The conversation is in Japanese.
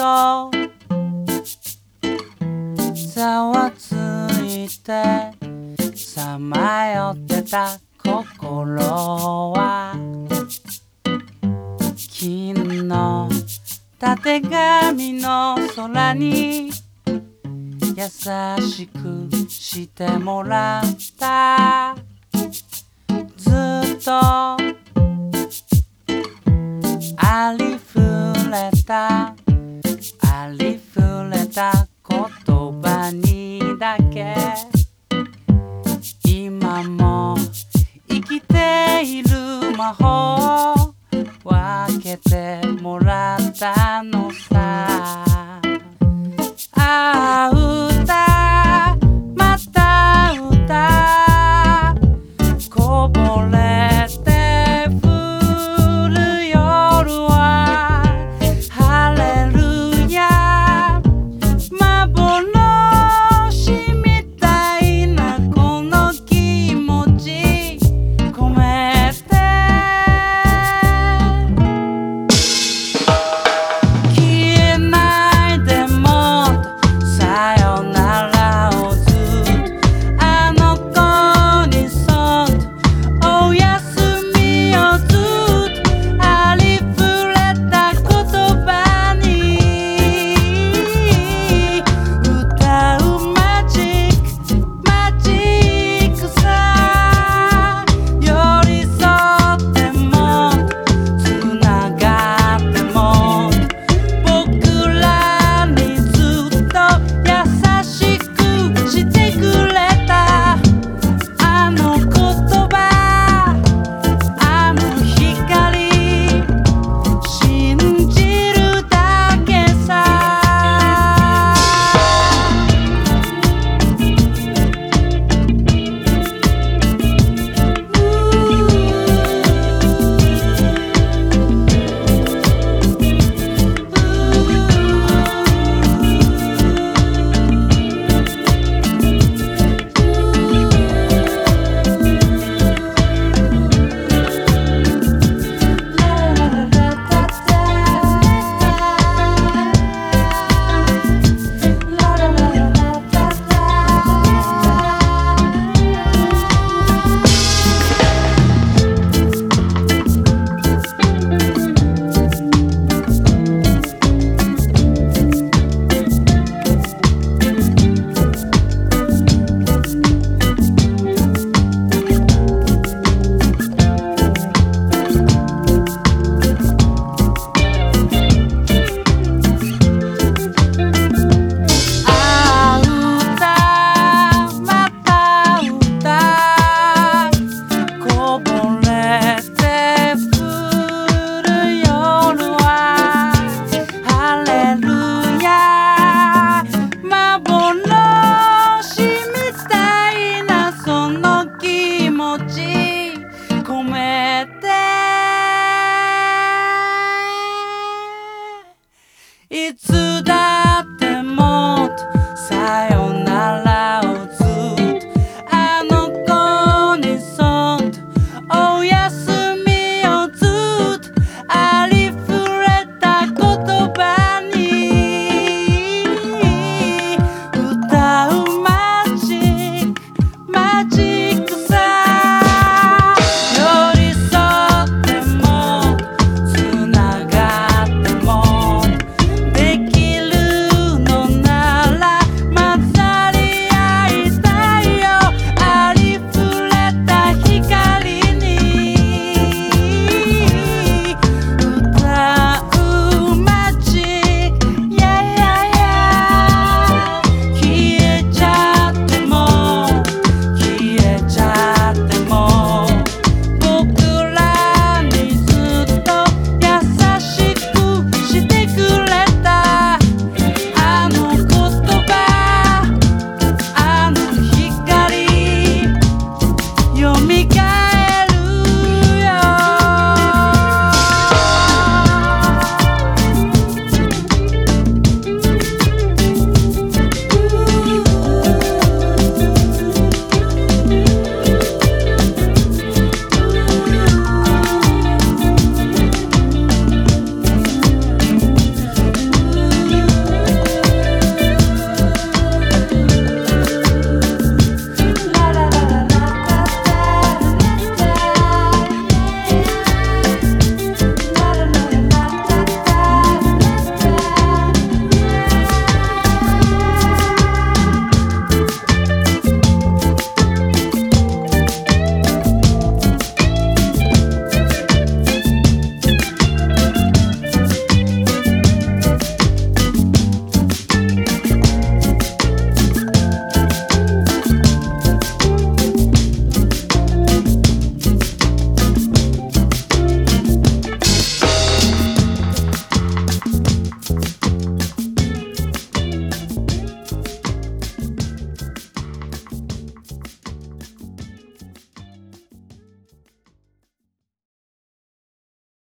と。ざわついてさまよってた心は金のたてがみの空に優しくしてもらった。たにだけ今も生きている魔法分けてもらったのさ。